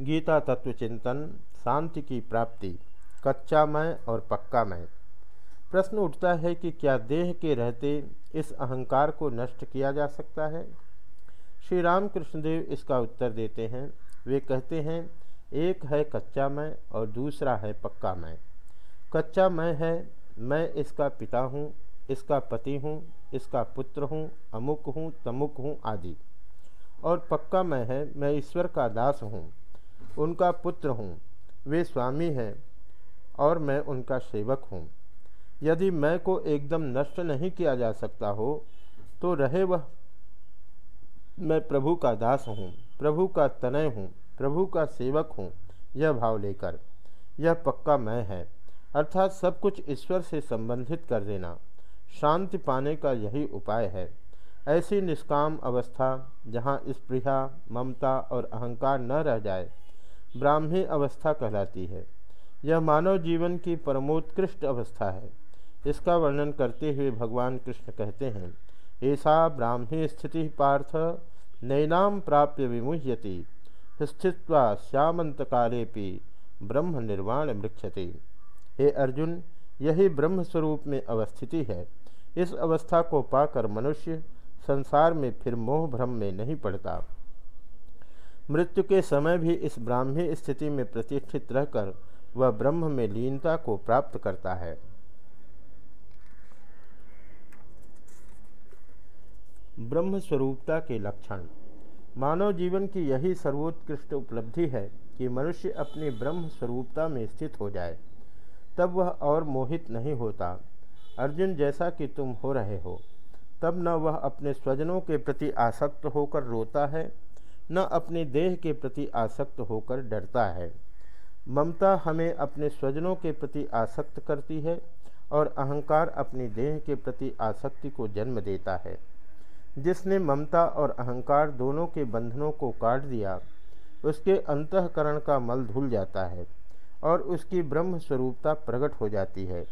गीता तत्व चिंतन शांति की प्राप्ति कच्चा मैं और पक्का मैं प्रश्न उठता है कि क्या देह के रहते इस अहंकार को नष्ट किया जा सकता है? श्री राम कृष्णदेव इसका उत्तर देते हैं। वे कहते हैं, एक है कच्चा मैं और दूसरा है पक्का मैं कच्चा मैं है, मैं इसका पिता हूँ, इसका पति हूँ, इसका पुत्र हूँ, अमुक हूँ, तमुक हूँ आदि। और पक्का मैं है, मैं ईश्वर का दास हूँ। उनका पुत्र हूँ। वे स्वामी हैं और मैं उनका सेवक हूँ। यदि मैं को एकदम नष्ट नहीं किया जा सकता हो तो रहे वह। मैं प्रभु का दास हूँ, प्रभु का तनय हूँ, प्रभु का सेवक हूँ, यह भाव लेकर। यह पक्का मैं है। अर्थात सब कुछ ईश्वर से संबंधित कर देना। शांति पाने का यही उपाय है। ऐसी निष्काम अवस्था जहाँ स्पृहा, ममता और अहंकार न रह जाए ब्राह्मी अवस्था कहलाती है। यह मानव जीवन की परमोत्कृष्ट अवस्था है। इसका वर्णन करते हुए भगवान कृष्ण कहते हैं ऐसा ब्राह्मी स्थिति पार्थ नैनाम प्राप्य विमुह्यति। स्थित्वा श्यामंत काले ब्रह्म निर्वाण मृक्षति हे अर्जुन, यही ब्रह्म स्वरूप में अवस्थिति है। इस अवस्था को पाकर मनुष्य संसार में फिर मोह भ्रम में नहीं पड़ता। मृत्यु के समय भी इस ब्राह्मी स्थिति में प्रतिष्ठित रहकर वह ब्रह्म में लीनता को प्राप्त करता है। ब्रह्म स्वरूपता के लक्षण। मानव जीवन की यही सर्वोत्कृष्ट उपलब्धि है कि मनुष्य अपनी ब्रह्म स्वरूपता में स्थित हो जाए, तब वह और मोहित नहीं होता। अर्जुन, जैसा कि तुम हो रहे हो, तब न वह अपने स्वजनों के प्रति आसक्त होकर रोता है न अपने देह के प्रति आसक्त होकर डरता है। ममता हमें अपने स्वजनों के प्रति आसक्त करती है और अहंकार अपनी देह के प्रति आसक्ति को जन्म देता है। जिसने ममता और अहंकार दोनों के बंधनों को काट दिया, उसके अंतकरण का मल धुल जाता है और उसकी ब्रह्म स्वरूपता प्रकट हो जाती है।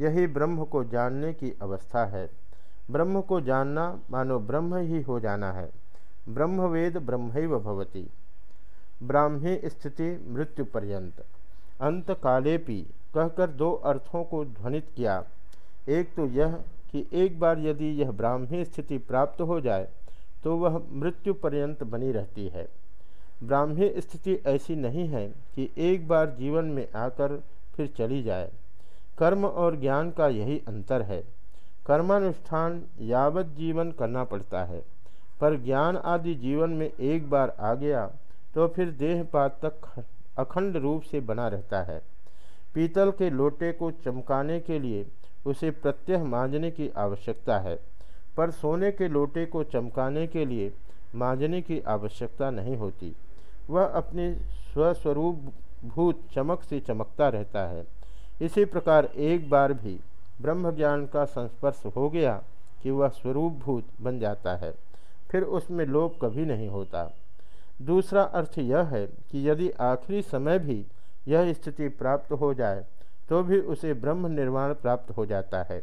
यही ब्रह्म को जानने की अवस्था है। ब्रह्म को जानना मानो ब्रह्म ही हो जाना है। ब्रह्मवेद ब्रह्म भवती। ब्राह्मी स्थिति मृत्यु पर्यंत अंत कालेपी कहकर दो अर्थों को ध्वनित किया। एक तो यह कि एक बार यदि यह ब्राह्मी स्थिति प्राप्त हो जाए तो वह मृत्यु पर्यंत बनी रहती है। ब्राह्मी स्थिति ऐसी नहीं है कि एक बार जीवन में आकर फिर चली जाए। कर्म और ज्ञान का यही अंतर है। कर्मानुष्ठान यावत जीवन करना पड़ता है। पर ज्ञान आदि जीवन में एक बार आ गया तो फिर देहपात तक अखंड रूप से बना रहता है। पीतल के लोटे को चमकाने के लिए उसे प्रत्यह मांझने की आवश्यकता है, पर सोने के लोटे को चमकाने के लिए मांझने की आवश्यकता नहीं होती। वह अपने स्वस्वरूप भूत चमक से चमकता रहता है। इसी प्रकार एक बार भी ब्रह्म ज्ञान का संस्पर्श हो गया कि वह स्वरूप भूत बन जाता है। फिर उसमें लोभ कभी नहीं होता। दूसरा अर्थ यह है कि यदि आखिरी समय भी यह स्थिति प्राप्त हो जाए तो भी उसे ब्रह्म निर्वाण प्राप्त हो जाता है।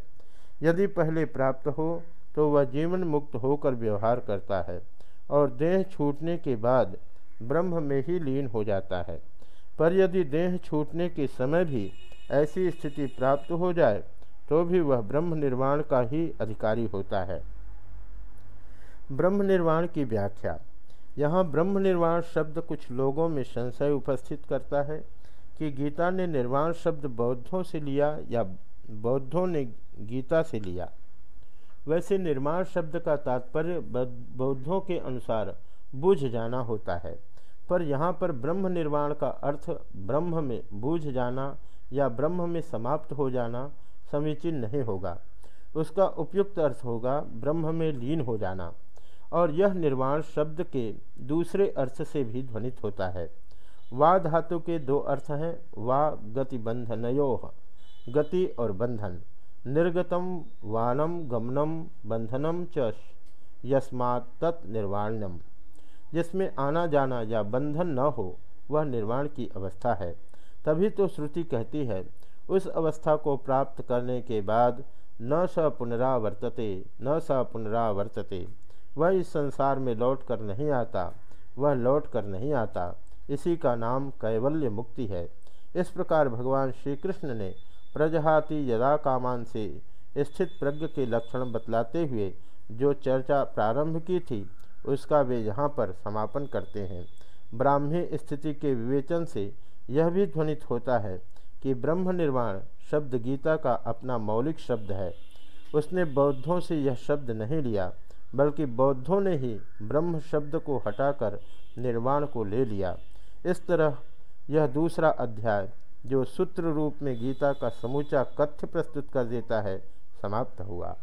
यदि पहले प्राप्त हो तो वह जीवन मुक्त होकर व्यवहार करता है और देह छूटने के बाद ब्रह्म में ही लीन हो जाता है। पर यदि देह छूटने के समय भी ऐसी स्थिति प्राप्त हो जाए तो भी वह ब्रह्म निर्वाण का ही अधिकारी होता है। ब्रह्म निर्वाण की व्याख्या। यहाँ ब्रह्म निर्वाण शब्द कुछ लोगों में संशय उपस्थित करता है कि गीता ने निर्वाण शब्द बौद्धों से लिया या बौद्धों ने गीता से लिया। वैसे निर्माण शब्द का तात्पर्य बौद्धों के अनुसार बुझ जाना होता है। पर यहाँ पर ब्रह्म निर्वाण का अर्थ ब्रह्म में बूझ जाना या ब्रह्म में समाप्त हो जाना समीचीन नहीं होगा। उसका उपयुक्त अर्थ होगा ब्रह्म में लीन हो जाना। और यह निर्वाण शब्द के दूसरे अर्थ से भी ध्वनित होता है। वा धातु के दो अर्थ हैं, वा गति बंधनयो गति और बंधन। निर्गतम, वानम, गमनम, बंधनम च यस्मात् तत् निर्वाणम जिसमें आना जाना या बंधन न हो, वह निर्वाण की अवस्था है। तभी तो श्रुति कहती है, उस अवस्था को प्राप्त करने के बाद न स पुनरावर्तते, न स पुनरावर्तते। वह इस संसार में लौट कर नहीं आता, वह लौट कर नहीं आता। इसी का नाम कैवल्य मुक्ति है। इस प्रकार भगवान श्री कृष्ण ने प्रजहाति यदा कामान से स्थित प्रज्ञ के लक्षण बतलाते हुए जो चर्चा प्रारंभ की थी, उसका वे यहाँ पर समापन करते हैं। ब्राह्मी स्थिति के विवेचन से यह भी ध्वनित होता है कि ब्रह्म निर्माण शब्द गीता का अपना मौलिक शब्द है। उसने बौद्धों से यह शब्द नहीं लिया। बल्कि बौद्धों ने ही ब्रह्म शब्द को हटाकर निर्वाण को ले लिया। इस तरह यह दूसरा अध्याय, जो सूत्र रूप में गीता का समूचा कथ्य प्रस्तुत कर देता है, समाप्त हुआ।